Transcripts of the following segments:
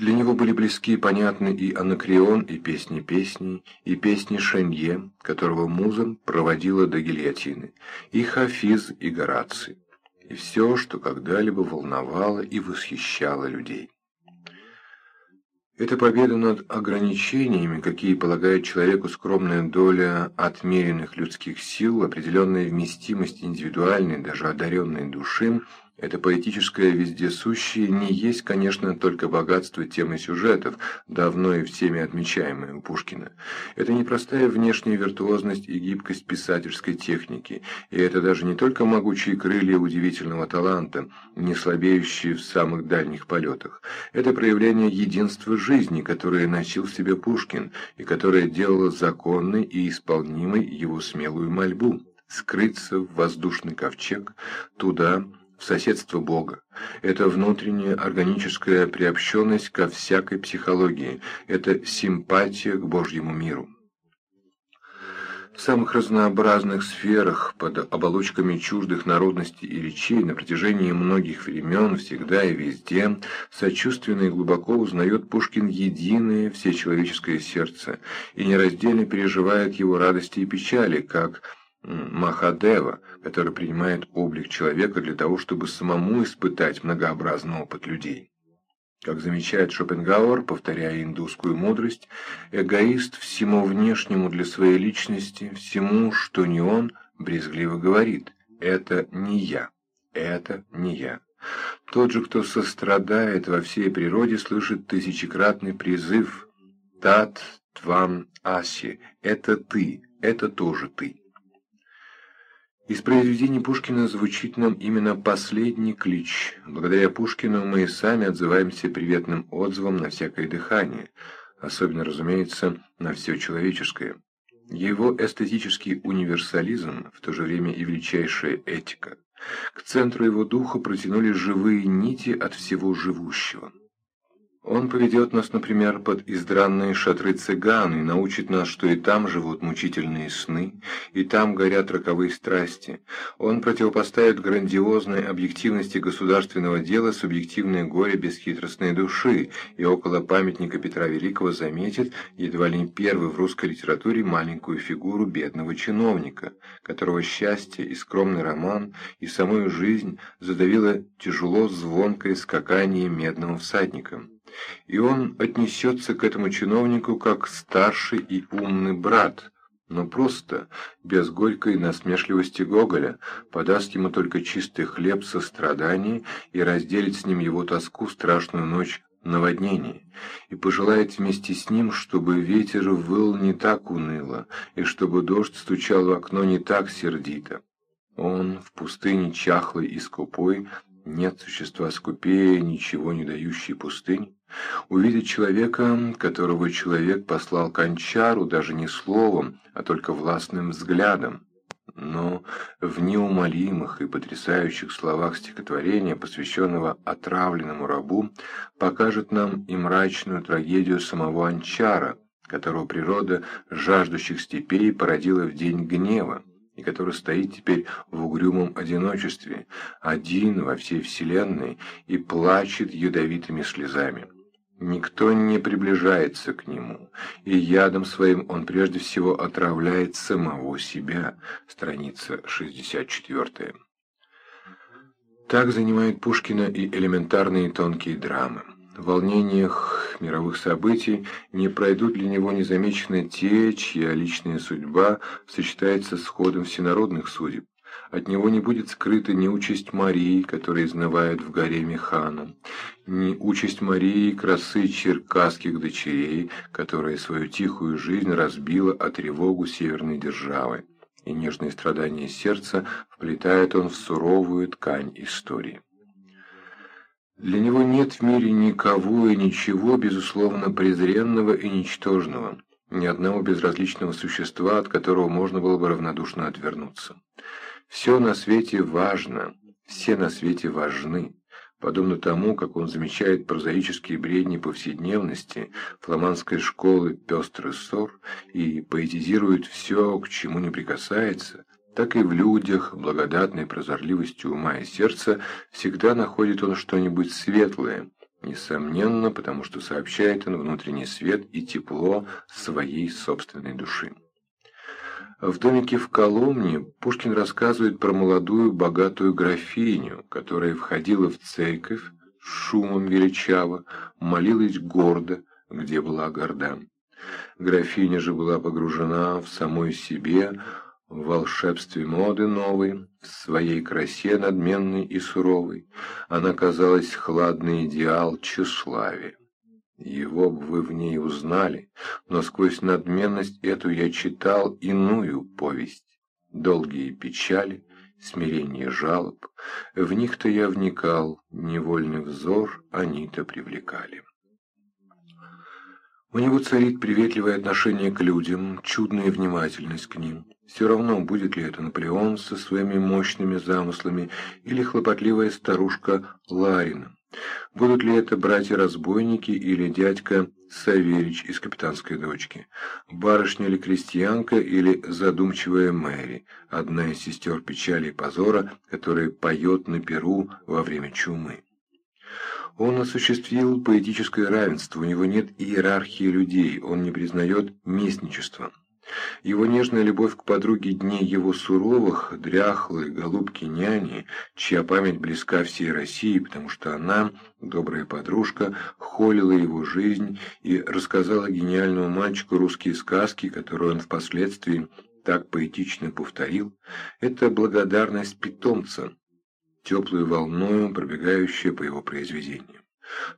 Для него были близки и понятны и Анакреон, и песни песней, и песни Шенье, которого муза проводила до гильотины, и Хафиз, и Гораций, и все, что когда-либо волновало и восхищало людей. Это победа над ограничениями, какие полагает человеку скромная доля отмеренных людских сил, определенная вместимость индивидуальной, даже одаренной души, это поэтическое вездесущее не есть, конечно, только богатство темы сюжетов, давно и всеми отмечаемое у Пушкина. Это непростая внешняя виртуозность и гибкость писательской техники, и это даже не только могучие крылья удивительного таланта, не слабеющие в самых дальних полетах. Это проявление единства жизни, которое носил в себе Пушкин, и которое делало законной и исполнимой его смелую мольбу скрыться в воздушный ковчег, туда, в соседство Бога. Это внутренняя органическая приобщенность ко всякой психологии, это симпатия к Божьему миру. В самых разнообразных сферах, под оболочками чуждых народностей и речей, на протяжении многих времен, всегда и везде, сочувственно и глубоко узнает Пушкин единое всечеловеческое сердце и нераздельно переживает его радости и печали, как Махадева, который принимает облик человека для того, чтобы самому испытать многообразный опыт людей. Как замечает Шопенгауэр, повторяя индусскую мудрость, эгоист всему внешнему для своей личности, всему, что не он, брезгливо говорит «это не я, это не я». Тот же, кто сострадает во всей природе, слышит тысячекратный призыв «Тат твам аси» – «это ты, это тоже ты». Из произведений Пушкина звучит нам именно последний клич. Благодаря Пушкину мы и сами отзываемся приветным отзывом на всякое дыхание, особенно, разумеется, на все человеческое. Его эстетический универсализм, в то же время и величайшая этика. К центру его духа протянули живые нити от всего живущего. Он поведет нас, например, под издранные шатры цыган и научит нас, что и там живут мучительные сны, и там горят роковые страсти. Он противопоставит грандиозной объективности государственного дела субъективное горе бесхитростной души, и около памятника Петра Великого заметит, едва ли не первый в русской литературе, маленькую фигуру бедного чиновника, которого счастье и скромный роман, и самую жизнь задавило тяжело звонкое скакание медным всадником и он отнесется к этому чиновнику как старший и умный брат, но просто, без горькой насмешливости Гоголя, подаст ему только чистый хлеб сострадания и разделит с ним его тоску страшную ночь наводнения, и пожелает вместе с ним, чтобы ветер выл не так уныло, и чтобы дождь стучал в окно не так сердито. Он в пустыне чахлой и скупой, нет существа скупее, ничего не дающей пустынь, Увидеть человека, которого человек послал к Анчару даже не словом, а только властным взглядом. Но в неумолимых и потрясающих словах стихотворения, посвященного отравленному рабу, покажет нам и мрачную трагедию самого Анчара, которого природа жаждущих степей породила в день гнева, и который стоит теперь в угрюмом одиночестве, один во всей вселенной и плачет ядовитыми слезами. Никто не приближается к нему, и ядом своим он прежде всего отравляет самого себя. Страница 64. Так занимают Пушкина и элементарные тонкие драмы. В волнениях мировых событий не пройдут для него незамеченно те, чья личная судьба сочетается с ходом всенародных судеб. От него не будет скрыта ни участь Марии, которая изнывает в горе Механа, ни участь Марии красы черкасских дочерей, которая свою тихую жизнь разбила о тревогу северной державы, и нежные страдания сердца вплетает он в суровую ткань истории. Для него нет в мире никого и ничего, безусловно, презренного и ничтожного, ни одного безразличного существа, от которого можно было бы равнодушно отвернуться. Все на свете важно, все на свете важны. Подобно тому, как он замечает прозаические бредни повседневности, фламандской школы пестрый ссор и поэтизирует все, к чему не прикасается, так и в людях, благодатной прозорливостью ума и сердца, всегда находит он что-нибудь светлое, Несомненно, потому что сообщает он внутренний свет и тепло своей собственной души. В домике в Коломне Пушкин рассказывает про молодую богатую графиню, которая входила в церковь шумом величаво, молилась гордо, где была горда. Графиня же была погружена в самой себе, в волшебстве моды новой, в своей красе надменной и суровой. Она казалась хладный идеал тщеславия. Его бы вы в ней узнали, но сквозь надменность эту я читал иную повесть. Долгие печали, смирение жалоб, в них-то я вникал, невольный взор они-то привлекали. У него царит приветливое отношение к людям, чудная внимательность к ним. Все равно, будет ли это Наполеон со своими мощными замыслами или хлопотливая старушка Ларина. Будут ли это братья-разбойники или дядька Савельич из «Капитанской дочки», барышня или крестьянка или задумчивая Мэри, одна из сестер печали и позора, которая поет на перу во время чумы. Он осуществил поэтическое равенство, у него нет иерархии людей, он не признает местничества. Его нежная любовь к подруге дней его суровых, дряхлой голубки-няни, чья память близка всей России, потому что она, добрая подружка, холила его жизнь и рассказала гениальному мальчику русские сказки, которые он впоследствии так поэтично повторил, это благодарность питомца, теплую волною, пробегающая по его произведениям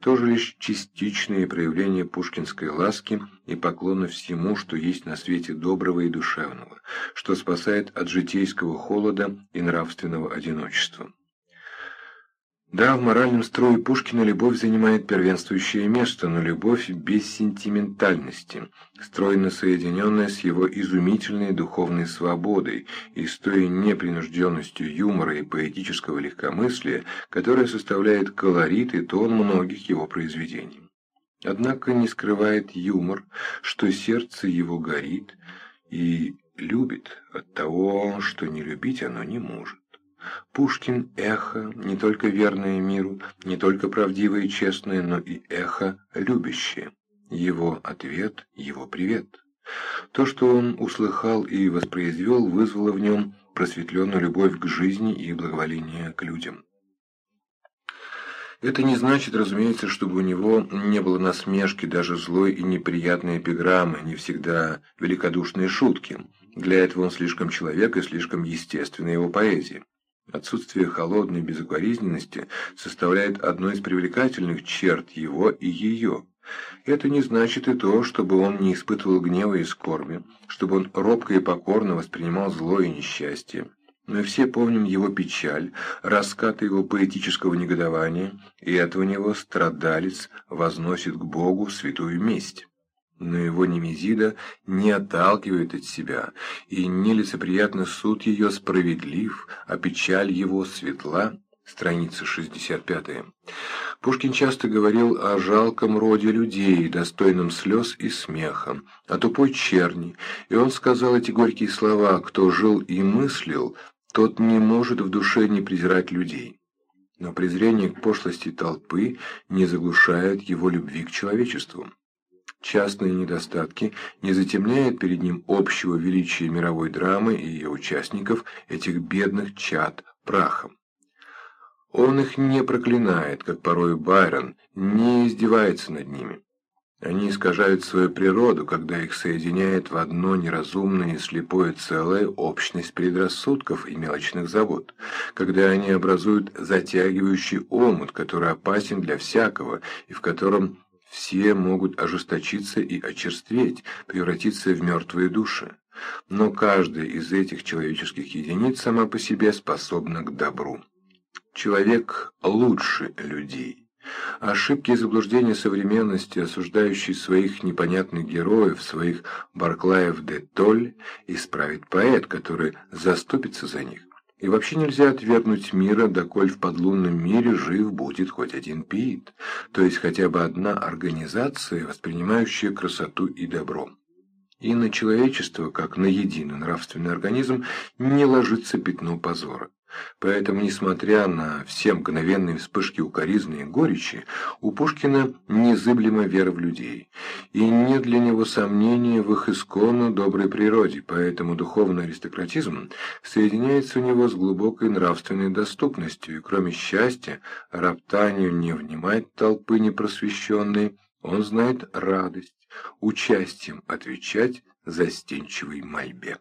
тоже лишь частичные проявления пушкинской ласки и поклона всему, что есть на свете доброго и душевного, что спасает от житейского холода и нравственного одиночества. Да, в моральном строе Пушкина любовь занимает первенствующее место, но любовь без сентиментальности, стройно соединенная с его изумительной духовной свободой и с той непринужденностью юмора и поэтического легкомыслия, которая составляет колорит и тон многих его произведений. Однако не скрывает юмор, что сердце его горит и любит от того, что не любить оно не может. Пушкин – эхо, не только верное миру, не только правдивое и честное, но и эхо любящее. Его ответ – его привет. То, что он услыхал и воспроизвел, вызвало в нем просветленную любовь к жизни и благоволение к людям. Это не значит, разумеется, чтобы у него не было насмешки, даже злой и неприятной эпиграммы, не всегда великодушные шутки. Для этого он слишком человек и слишком естественна его поэзия. Отсутствие холодной безукоризненности составляет одну из привлекательных черт его и ее. Это не значит и то, чтобы он не испытывал гнева и скорби, чтобы он робко и покорно воспринимал зло и несчастье. Мы все помним его печаль, раскаты его поэтического негодования, и этого него страдалец возносит к Богу святую месть но его Немезида не отталкивает от себя, и нелицеприятный суд ее справедлив, а печаль его светла. Страница 65. Пушкин часто говорил о жалком роде людей, достойном слез и смеха, о тупой черни, и он сказал эти горькие слова «Кто жил и мыслил, тот не может в душе не презирать людей». Но презрение к пошлости толпы не заглушает его любви к человечеству частные недостатки не затемняют перед ним общего величия мировой драмы и ее участников, этих бедных чад прахом. Он их не проклинает, как порой Байрон, не издевается над ними. Они искажают свою природу, когда их соединяет в одно неразумное и слепое целое общность предрассудков и мелочных забот, когда они образуют затягивающий омут, который опасен для всякого и в котором все могут ожесточиться и очерстветь, превратиться в мертвые души. Но каждая из этих человеческих единиц сама по себе способна к добру. Человек лучше людей. Ошибки и заблуждения современности, осуждающие своих непонятных героев, своих Барклаев де Толь, исправит поэт, который заступится за них. И вообще нельзя отвергнуть мира, доколь в подлунном мире жив будет хоть один пиит, то есть хотя бы одна организация, воспринимающая красоту и добро. И на человечество, как на единый нравственный организм, не ложится пятно позора. Поэтому, несмотря на все мгновенные вспышки укоризны и горечи, у Пушкина незыблема вера в людей, и нет для него сомнения в их исконно доброй природе, поэтому духовный аристократизм соединяется у него с глубокой нравственной доступностью, и кроме счастья, роптанию не внимать толпы непросвещенной, он знает радость, участием отвечать застенчивой мольбе.